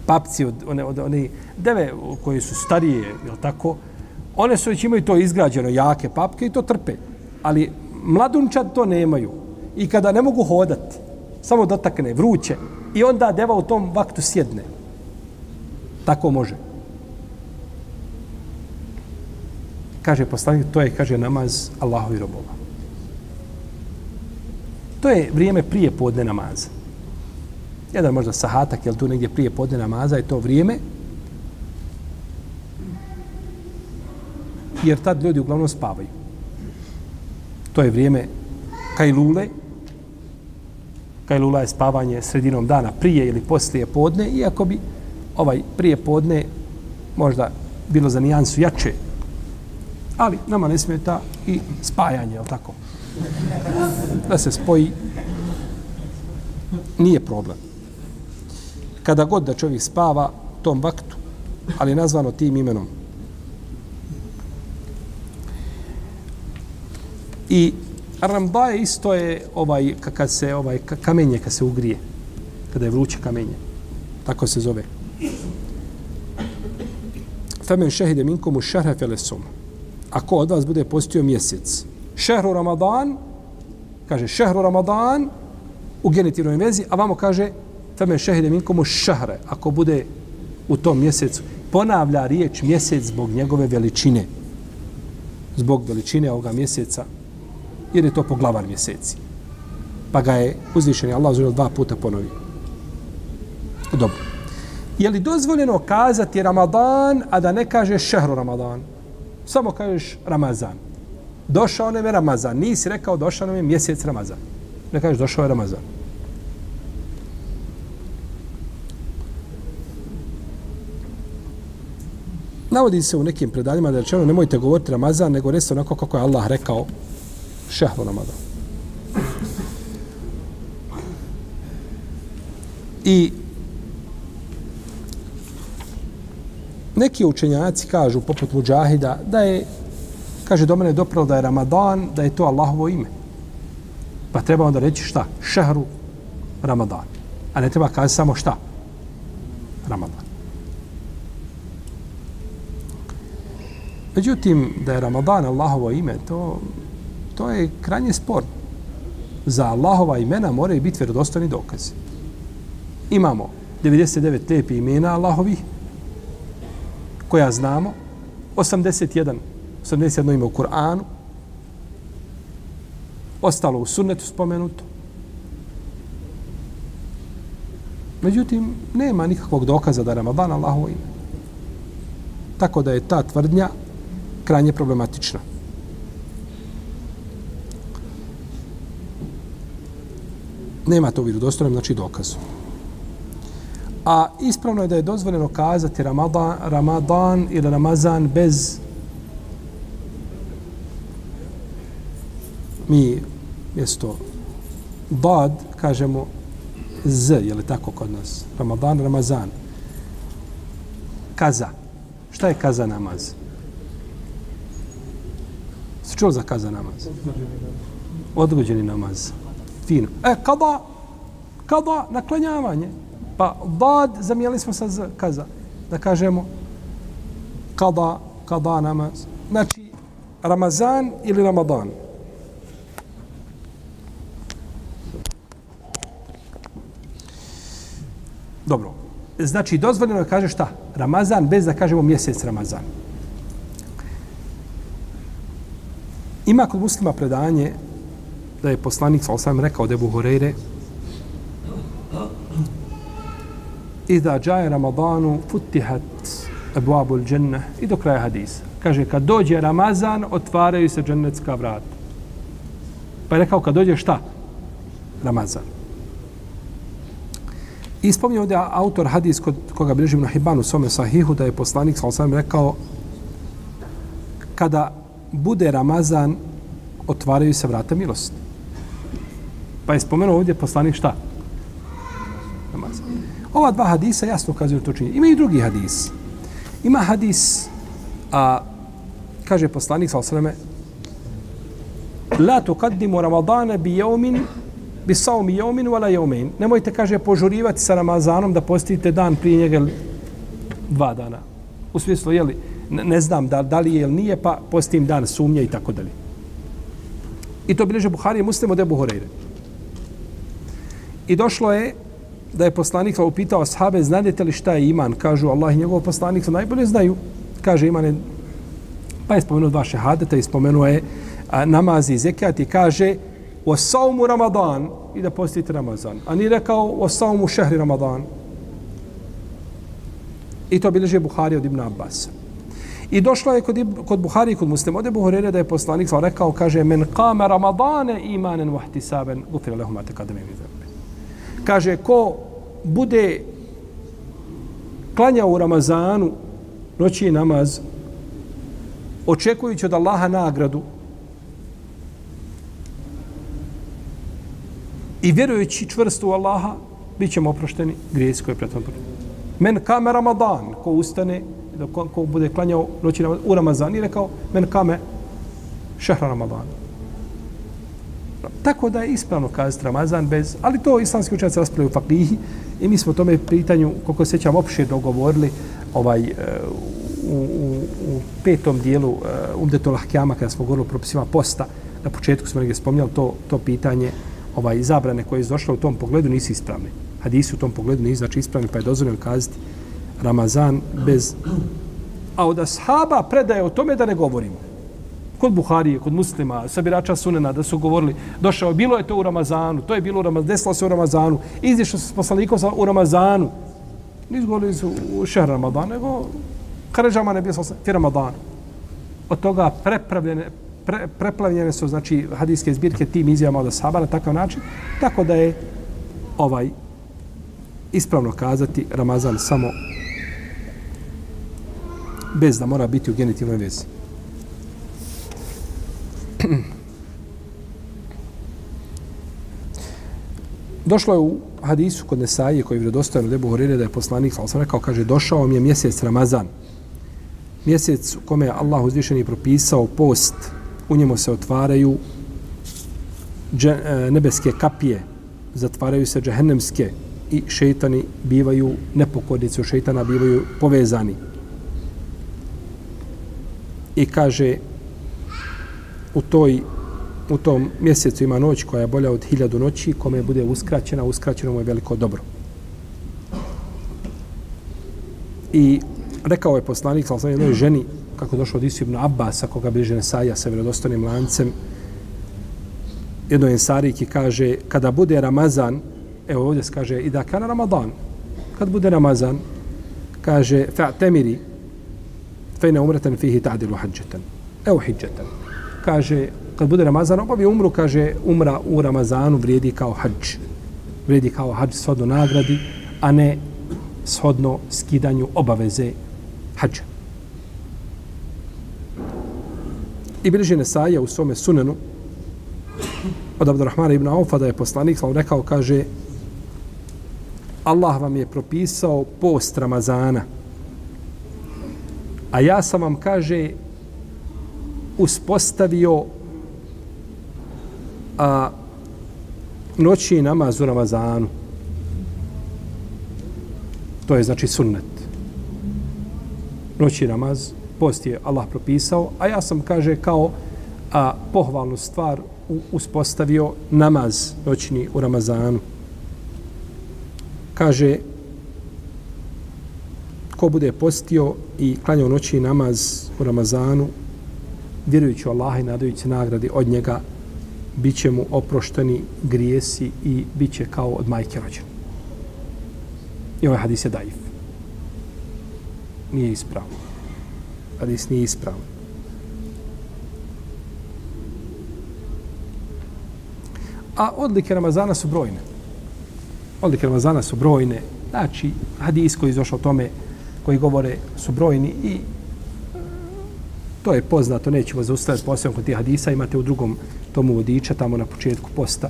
[SPEAKER 1] papci od one, od one deve koje su starije, je tako, one su već imaju to izgrađeno, jake papke i to trpe. Ali mladunčad to nemaju. I kada ne mogu hodati, samo dotakne vruće i onda deva u tom vaktu sjedne. Tako može. Kaže poslanik, to je, kaže, namaz Allahovi robova. To je vrijeme prije podne namaza jedan možda sahatak, jel tu negdje prije podne namaza je to vrijeme, jer tad ljudi uglavnom spavaju. To je vrijeme kajlule, kajlula je spavanje sredinom dana prije ili poslije podne, iako bi ovaj prije podne možda bilo za nijansu jače, ali nama ne smeta i spajanje, je tako? Da se spoji, nije problem kada god da čovjek spava tom vaktu, ali nazvano tim imenom. I Rambaje isto je ovaj kad se ovaj kamenje kad se ugrije, kada je vruće kamenje. Tako se zove. Femen šehide minkom u šehre felesom. Ako od vas bude postio mjesec, šehru Ramadan, kaže šehru Ramadan, u genitivnoj vezi, a vamo kaže feme šehide minkomu šehre, ako bude u tom mjesecu, ponavlja riječ mjesec zbog njegove veličine. Zbog veličine ovoga mjeseca, jer je to poglavar mjeseci. Pa ga je uzvišen Allah uzvišen dva puta ponovio. Dobro. Je li dozvoljeno kazati Ramadan, a da ne kaže šehru Ramadan? Samo kažeš Ramazan. Došao nam je Ramazan. Nisi rekao došao nam je mjesec Ramazan. Ne kažeš došao je Ramazan. Navodi se u nekim predanjima da rečeno nemojte govoriti Ramazan, nego recite onako kako je Allah rekao šehru Ramazan. I neki učenjaci kažu, poput Mujahida, da je, kaže, do mene dopralo da je Ramadan, da je to Allahovo ime. Pa treba onda reći šta? Šehru Ramadan. A ne treba kazi samo šta? Ramadan. Međutim, da je Ramadan Allahovo ime, to, to je krajnje spor. Za Allahova imena moraju biti vjerodostojni dokazi. Imamo 99 lijepi imena Allahovih, koja znamo, 81, 81 ime u Kur'anu, ostalo u sunnetu spomenuto. Međutim, nema nikakvog dokaza da je Ramadan Allahovo ime. Tako da je ta tvrdnja krajnje problematična. Nema to u vjerodostojnom, znači dokazu. A ispravno je da je dozvoljeno kazati Ramadan, Ramadan ili Ramazan bez mi mjesto bad kažemo z, je li tako kod nas? Ramadan, Ramazan. Kaza. Šta je kaza namaz? Se čuo za kaza namaz? Odgođeni namaz. Fino. E, kada? Kada? Naklanjavanje. Pa bad zamijeli smo sa z, kaza. Da kažemo kada, kada namaz. Znači, Ramazan ili Ramadan. Dobro. Znači, dozvoljeno je kaže šta? Ramazan bez da kažemo mjesec Ramazan. Ima kod muslima predanje da je poslanik, sa osam rekao Debu Horeire, Iza džaje Ramadanu futihat abuabu dženne i do kraja hadisa. Kaže, kad dođe Ramazan, otvaraju se džennetska vrata. Pa je rekao, kad dođe šta? Ramazan. I spomnio ovdje autor hadis kod koga bližim na Hibanu svome sahihu da je poslanik sa osam rekao kada bude Ramazan otvaraju se vrata milosti. Pa je spomenuo ovdje poslanik šta? Ova dva hadisa jasno ukazuju to činjenje. Ima i drugi hadis. Ima hadis, a, kaže poslanik sa osreme, La tuqaddimu Ramadana bi jeumin bi saumi jeumin wala jeumin. Nemojte, kaže, požurivati sa Ramazanom da postite dan prije njega dva dana. U smislu, jeli, ne znam da, da li je ili nije, pa postim dan sumnje i tako dalje. I to bilježe Buhari i Muslim od Ebu Horeire. I došlo je da je poslanik upitao ashabe, znadete li šta je iman? Kažu Allah i njegov poslanik sa najbolje znaju. Kaže iman je, pa je spomenuo dva šehadeta i spomenuo je a, namazi i zekijat i kaže o saumu Ramadan i da postite Ramazan. A nije rekao o saumu šehri Ramadan. I to bilježe Buhari od Ibn Abbas. I došlo je kod, kod Buhari i kod muslima. Ode Buhari da je poslanik sa rekao, kaže, men kame Ramadane imanen vahtisaben, gufira lehumate kada mi Kaže, ko bude klanjao u Ramazanu noći namaz, očekujući od Allaha nagradu i vjerujući čvrsto u Allaha, bit ćemo oprošteni grijesi koje je prethodno Men kame Ramadan, ko ustane, da ko, ko bude klanjao noći namaz, u Ramazan i rekao, men kame šehra Ramadan. Tako da je ispravno kazati Ramazan bez, ali to islamski učenjaci raspravljaju u fakihi i mi smo tome pitanju, koliko se sjećam, opširno dogovorili ovaj, e, u, u, u petom dijelu uh, Umdetul Ahkjama, kada smo govorili o propisima posta, na početku smo negdje spomnjali to, to pitanje ovaj zabrane koje je došlo u tom pogledu nisu ispravne. Hadisi u tom pogledu nisu znači ispravni, pa je dozvoljeno kazati Ramazan bez... A od ashaba predaje o tome da ne govorimo kod Buharije, kod muslima, sabirača sunena, da su govorili, došao, bilo je to u Ramazanu, to je bilo u Ramazanu, desilo se u Ramazanu, izišao se s poslanikom u Ramazanu. Nisu govorili su u šehr Ramadan, nego Kaređama ne bio ti Ramadan. Od toga prepravljene, pre, preplavljene su, znači, hadijske zbirke tim izjavama od Asaba na takav način, tako da je ovaj ispravno kazati Ramazan samo bez da mora biti u genitivnoj vezi. Došlo je u hadisu kod Nesaije koji je vredostojno debu Horire da je poslanik, sa osam rekao, kaže, došao mi je mjesec Ramazan. Mjesec u kome je Allah uzvišeni propisao post, u njemu se otvaraju dže, e, nebeske kapije, zatvaraju se džehennemske i šeitani bivaju nepokodnici, u šeitana bivaju povezani. I kaže, u toj u tom mjesecu ima noć koja je bolja od hiljadu noći, kome bude uskraćena, uskraćeno mu je veliko dobro. I rekao je poslanik, sam jednoj ženi, kako došlo od Isu ibn Abbasa, koga bliže Nesaja sa vjerodostanim lancem, jednoj ensariki kaže, kada bude Ramazan, evo ovdje se kaže, i da kana Ramadan, kad bude Ramazan, kaže, fa'temiri, fejne umretan fihi ta'dilu hađetan. Evo hijđetan. Kaže, kad bude Ramazan, obavi umru, kaže, umra u Ramazanu vrijedi kao hađ. Vrijedi kao hađ shodno nagradi, a ne shodno skidanju obaveze hađa. I bilježi Nesaja u svome sunenu od Abdurrahmana ibn Aufa da je poslanik sam rekao, kaže Allah vam je propisao post Ramazana a ja sam vam, kaže uspostavio a, noći namaz u Ramazanu. To je znači sunnet. Noći namaz, post je Allah propisao, a ja sam, kaže, kao a, pohvalnu stvar uspostavio namaz noćni u Ramazanu. Kaže, ko bude postio i klanjao noći namaz u Ramazanu, vjerujući u Allaha i nadajući nagradi od njega, bit će mu oprošteni grijesi i bit će kao od majke rođen. I ovaj hadis je daif. Nije ispravno. Hadis nije ispravno. A odlike Ramazana su brojne. Odlike Ramazana su brojne. Znači, hadis koji je o tome koji govore su brojni i e, to je poznato, nećemo zaustaviti posebno kod tih hadisa, imate u drugom tomu vodiča, tamo na početku posta,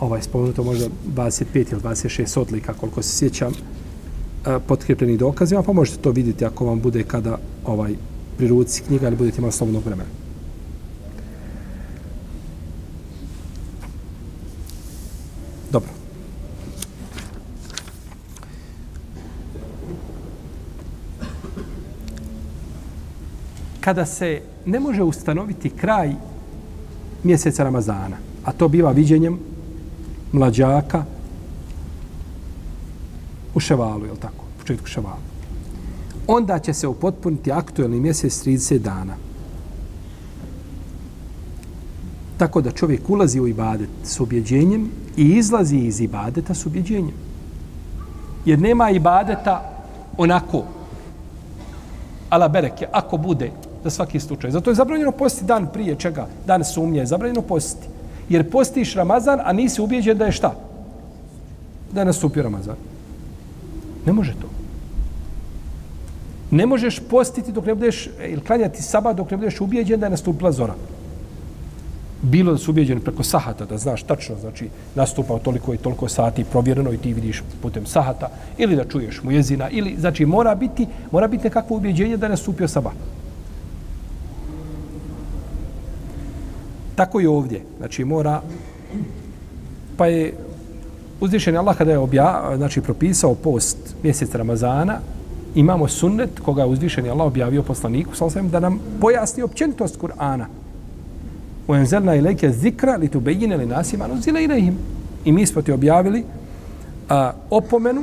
[SPEAKER 1] ovaj, spomenuto možda 25 ili 26 odlika, koliko se sjećam, e, potkrepljeni dokazima, pa možete to vidjeti ako vam bude kada ovaj pri ruci knjiga ili budete imali slobodnog vremena. Dobro. Kada se ne može ustanoviti kraj mjeseca Ramazana, a to biva viđenjem mlađaka u ševalu, je li tako? U početku ševalu. Onda će se upotpuniti aktuelni mjesec 30 dana. Tako da čovjek ulazi u ibadet s ubjeđenjem i izlazi iz ibadeta s ubjeđenjem. Jer nema ibadeta onako ala bereke, ako bude za svaki slučaj. Zato je zabranjeno posti dan prije čega? Dan sumnje je zabranjeno posti. Jer postiš Ramazan, a nisi ubijeđen da je šta? Da je nastupio Ramazan. Ne može to. Ne možeš postiti dok ne budeš, ili klanjati saba dok ne budeš ubijeđen da je nastupila zora. Bilo da su ubijeđeni preko sahata, da znaš tačno, znači nastupa toliko i toliko sati provjereno i ti vidiš putem sahata, ili da čuješ mu jezina, ili, znači mora biti, mora biti nekakvo ubijeđenje da je nastupio sabah. Tako i ovdje. Znači mora pa je uzvišen Allah kada je obja, znači propisao post mjesec Ramazana, imamo sunnet koga je uzvišen Allah objavio poslaniku, sa da nam pojasni općenitost Kur'ana. U enzelna ilike zikra li tu bejine li nasima nuzile. I mi smo ti objavili a, opomenu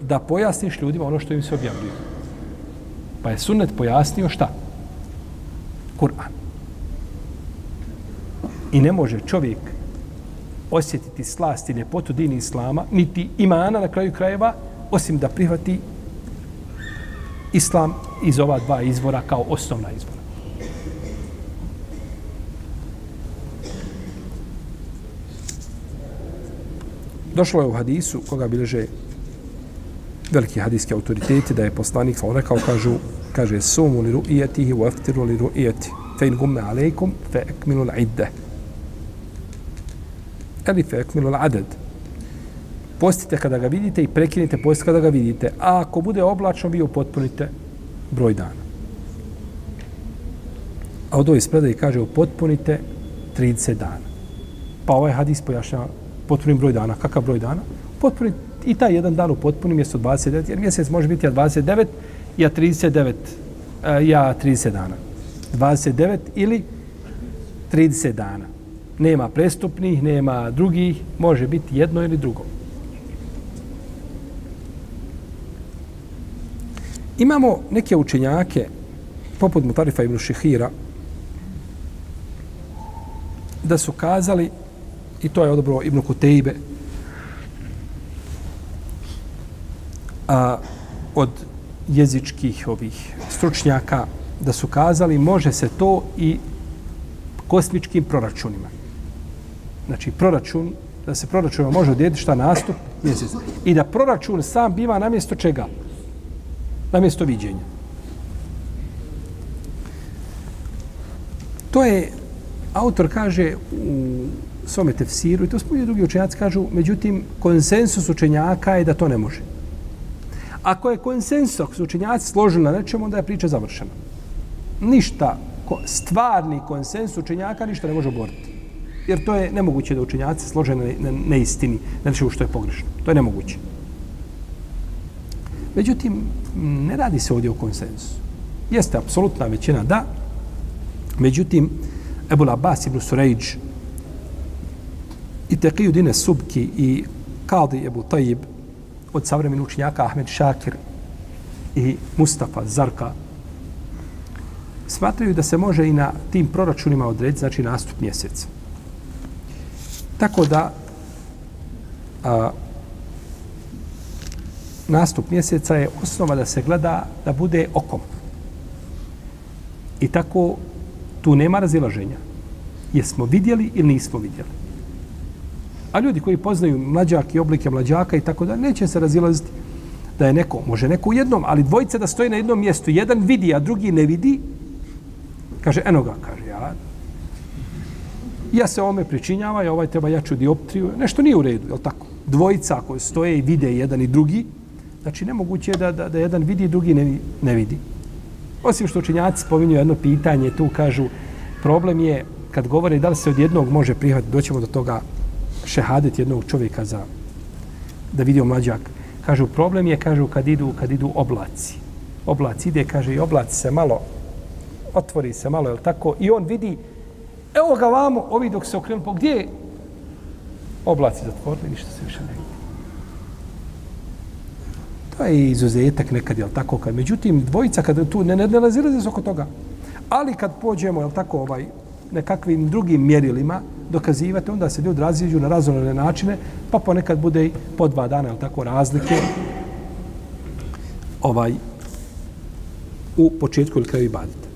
[SPEAKER 1] da pojasniš ljudima ono što im se objavljuje. Pa je sunnet pojasnio šta? Kur'an. I ne može čovjek osjetiti slast i ljepotu dini Islama, niti imana na kraju krajeva, osim da prihvati Islam iz ova dva izvora kao osnovna izvora. Došlo je u hadisu koga bileže veliki hadijski autoriteti da je poslanik sa rekao kažu kaže sumu li ru'ijetihi wa aftiru li ru'ijeti fe in gumme alejkum fe ekmilu l'idde Elife ekmilul adad. Postite kada ga vidite i prekinite post kada ga vidite. A ako bude oblačno, vi upotpunite broj dana. A od ovoj spredaj kaže upotpunite 30 dana. Pa ovaj hadis pojašnjava potpunim broj dana. Kakav broj dana? Potpunim i taj jedan dan upotpunim mjesto 29, jer mjesec može biti ja 29, ja 39, e, ja 30 dana. 29 ili 30 dana nema prestupnih, nema drugih, može biti jedno ili drugo. Imamo neke učenjake, poput Mutarifa ibn Šihira, da su kazali, i to je odobro Ibn Kutejbe, a, od jezičkih ovih stručnjaka da su kazali može se to i kosmičkim proračunima. Znači proračun, da se proračun može odjediti šta nastup mjesec. I da proračun sam biva na mjesto čega? Na mjesto viđenja. To je, autor kaže u svome tefsiru, i to spominje drugi učenjaci, kažu, međutim, konsensus učenjaka je da to ne može. Ako je konsensus učenjaci složili na nečemu, onda je priča završena. Ništa, stvarni konsensus učenjaka ništa ne može oboriti. Jer to je nemoguće da učenjaci slože na, na neistini, na nečemu što je pogrešno. To je nemoguće. Međutim, ne radi se ovdje o konsensu. Jeste apsolutna većina da, međutim, Ebul Abbas ibn Surejđ i Tekijudine Subki i Kadi Ebu Tajib od savremenih učenjaka Ahmed Šakir i Mustafa Zarka smatraju da se može i na tim proračunima odrediti, znači nastup mjeseca. Tako da a, nastup mjeseca je osnova da se gleda da bude okom. I tako tu nema razilaženja. Jesmo vidjeli ili nismo vidjeli. A ljudi koji poznaju mlađak i oblike mlađaka i tako da, neće se razilaziti da je neko, može neko u jednom, ali dvojice da stoji na jednom mjestu, jedan vidi, a drugi ne vidi, kaže, eno ga, kaže, ja, ja se ome pričinjava, ja ovaj treba jaču dioptriju, nešto nije u redu, je tako? Dvojica koji stoje i vide jedan i drugi, znači nemoguće je da, da, da jedan vidi, drugi ne, ne vidi. Osim što učinjaci spominju jedno pitanje, tu kažu, problem je kad govore da li se od jednog može prihvatiti, doćemo do toga šehadet jednog čovjeka za da vidio mlađak. Kažu, problem je, kažu, kad idu, kad idu oblaci. Oblaci ide, kaže, i oblac se malo, otvori se malo, je tako? I on vidi, evo ga vamo, ovi dok se okrenu, pa gdje Oblaci zatvorili, ništa se više ne vidi. To je izuzetak nekad, je tako? Kad, međutim, dvojica, kad tu ne, ne, ne se oko toga. Ali kad pođemo, jel tako, ovaj, nekakvim drugim mjerilima, dokazivati, onda se ljudi raziđu na razumne načine, pa ponekad bude i po dva dana, jel tako, razlike ovaj, u početku ili kraju ibadeta.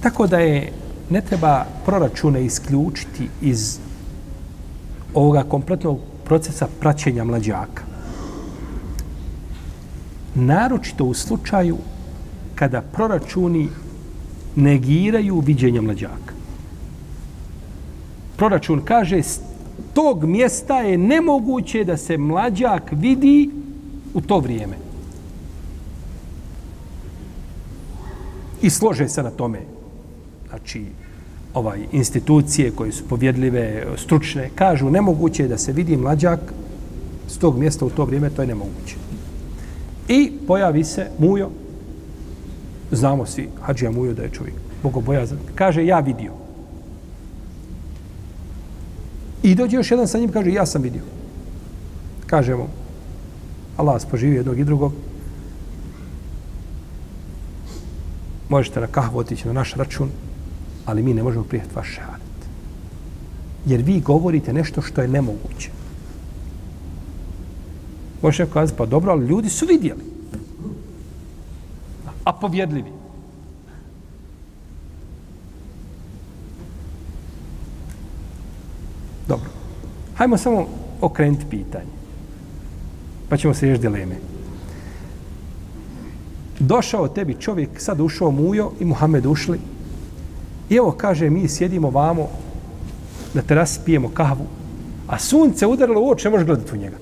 [SPEAKER 1] Tako da je, ne treba proračune isključiti iz ovoga kompletnog procesa praćenja mlađaka. Naročito u slučaju kada proračuni negiraju viđenje mlađaka proračun kaže s tog mjesta je nemoguće da se mlađak vidi u to vrijeme. I slože se na tome. Znači, ovaj institucije koje su povjedljive, stručne, kažu nemoguće je da se vidi mlađak s tog mjesta u to vrijeme, to je nemoguće. I pojavi se Mujo, znamo svi, Hadžija Mujo da je čovjek bogobojazan, kaže ja vidio. I dođe još jedan sa njim, kaže, ja sam vidio. Kažemo, Allah spoživi jednog i drugog. Možete na kahvu otići na naš račun, ali mi ne možemo prijeti vaš šehadet. Jer vi govorite nešto što je nemoguće. Možeš neko kazati, pa dobro, ali ljudi su vidjeli. A povjedljivi. Dobro. Hajmo samo okrenuti pitanje. Pa ćemo se još dileme. Došao tebi čovjek, sad ušao Mujo i Muhammed ušli. I evo kaže, mi sjedimo vamo na terasi, pijemo kahvu, a sunce udarilo u oči, ne možeš gledati u njega.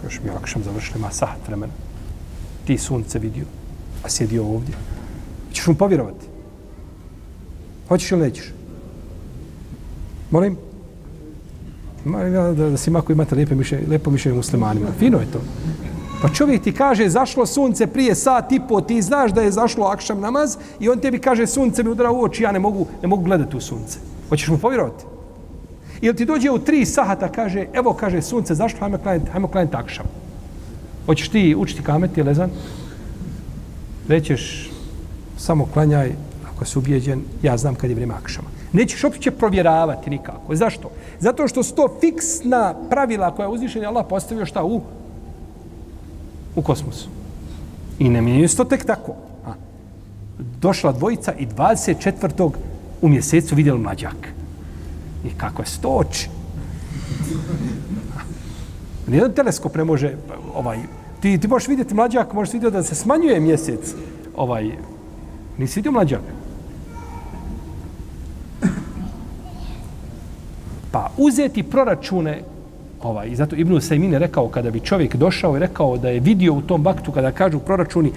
[SPEAKER 1] Kažeš mi, ako završili, ma sahat vremena. Ti sunce vidio, a sjedio ovdje. Hoćeš mu povjerovati? Hoćeš ili nećeš? Molim? Ma, da, da si mako imate lijepo mišljenje, lijepo mišljenje muslimanima. Fino je to. Pa čovjek ti kaže zašlo sunce prije sat i po, ti znaš da je zašlo akšam namaz i on tebi kaže sunce mi udara u oči, ja ne mogu, ne mogu gledati u sunce. Hoćeš mu povjerovati? Ili ti dođe u tri sahata, kaže, evo, kaže, sunce, zašto? Hajmo klanjati, hajmo klanjati akšam. Hoćeš ti učiti kameti, lezan? Rećeš, samo klanjaj, ako si ubijeđen, ja znam kad je vrijeme akšama. Nećeš uopće provjeravati nikako. Zašto? Zato što su to fiksna pravila koja je uzvišenje Allah postavio šta u u kosmosu. I ne mijenjaju se to tek tako. A. Došla dvojica i 24. u mjesecu vidjeli mlađak. I kako je stoč. Nijedan teleskop ne može ovaj, ti, ti možeš vidjeti mlađak, možeš vidjeti da se smanjuje mjesec. Ovaj, nisi vidio mlađak? Pa uzeti proračune ovaj, i zato Ibnu Sejmin je rekao kada bi čovjek došao i rekao da je vidio u tom baktu kada kažu proračuni,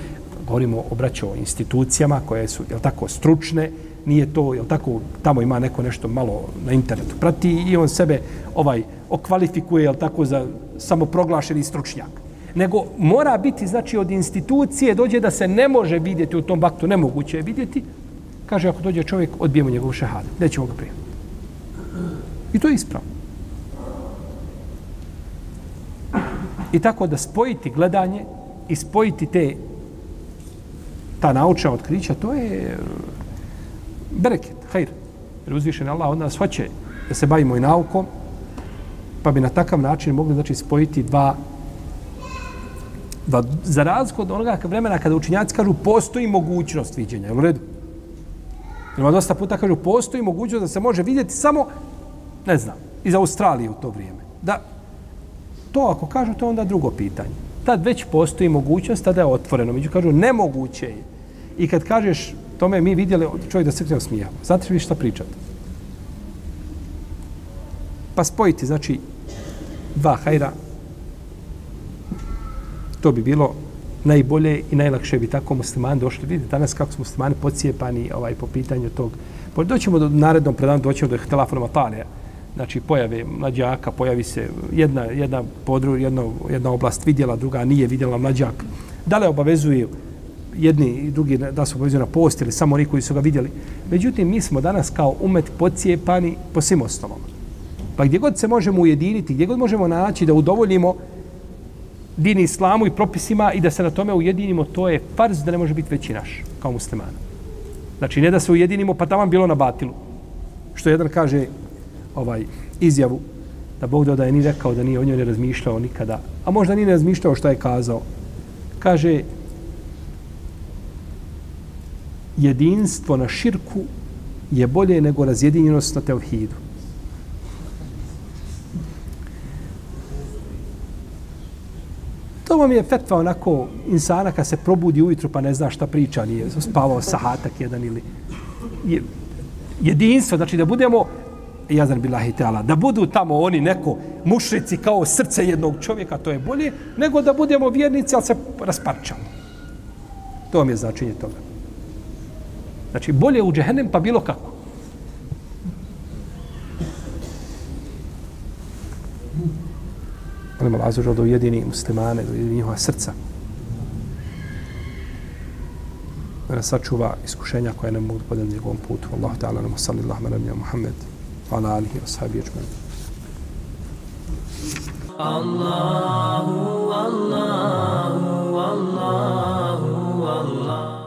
[SPEAKER 1] govorimo o braćo institucijama koje su, jel tako, stručne, nije to, jel tako, tamo ima neko nešto malo na internetu prati i on sebe ovaj okvalifikuje, jel tako, za samoproglašeni stručnjak. Nego mora biti, znači, od institucije dođe da se ne može vidjeti u tom baktu, nemoguće je vidjeti, kaže, ako dođe čovjek, odbijemo njegovu šehadu, nećemo ga prijeti. I to je ispravno. I tako da spojiti gledanje i spojiti te ta naučna otkrića, to je eh, bereket, hajr. Jer uzvišen Allah od nas hoće da se bavimo i naukom, pa bi na takav način mogli znači, spojiti dva dva, za razliku od onoga vremena kada učinjaci kažu postoji mogućnost viđenja, je u redu? Jer dosta puta kažu postoji mogućnost da se može vidjeti samo, ne znam, iz Australije u to vrijeme. Da, to ako kažu, to je onda drugo pitanje. Tad već postoji mogućnost, tada je otvoreno. Među kažu, nemoguće je. I kad kažeš, tome mi vidjeli čovjek da se krenu smijava. Znate vi šta pričate? Pa spojiti, znači, dva hajra, to bi bilo najbolje i najlakše bi tako muslimani došli. Vidite danas kako su muslimani pocijepani ovaj, po pitanju tog. Pa doćemo do narednom predanu, doćemo do telefonoma Talija znači pojave mlađaka, pojavi se jedna, jedna podru, jedna, jedna oblast vidjela, druga nije vidjela mlađak. Da li obavezuju jedni i drugi da su obavezuju na post ili samo oni koji su ga vidjeli. Međutim, mi smo danas kao umet pocijepani po svim osnovama. Pa gdje god se možemo ujediniti, gdje god možemo naći da udovoljimo dini islamu i propisima i da se na tome ujedinimo, to je farz da ne može biti veći naš kao muslimana. Znači, ne da se ujedinimo, pa tamo bilo na batilu. Što jedan kaže, ovaj izjavu da Bog da je ni rekao da nije o njoj ne razmišljao nikada, a možda ni ne razmišljao što je kazao. Kaže, jedinstvo na širku je bolje nego razjedinjenost na tevhidu. To vam je fetva onako insana kad se probudi ujutru pa ne zna šta priča, nije spavao sahatak jedan ili jedinstvo, znači da budemo jazan bilahi teala, da budu tamo oni neko mušrici kao srce jednog čovjeka, to je bolje, nego da budemo vjernici, ali se rasparčamo. To vam je značenje toga. Znači, bolje u džehennem pa bilo kako. Molim Allah azužao da ujedini muslimane, da ujedini njihova srca. Da nas sačuva iskušenja koje nam mogu podati njegovom putu. Allah ta'ala nam salli Allah ala Muhammed. وعلى آله وصحبه أجمعين الله الله الله الله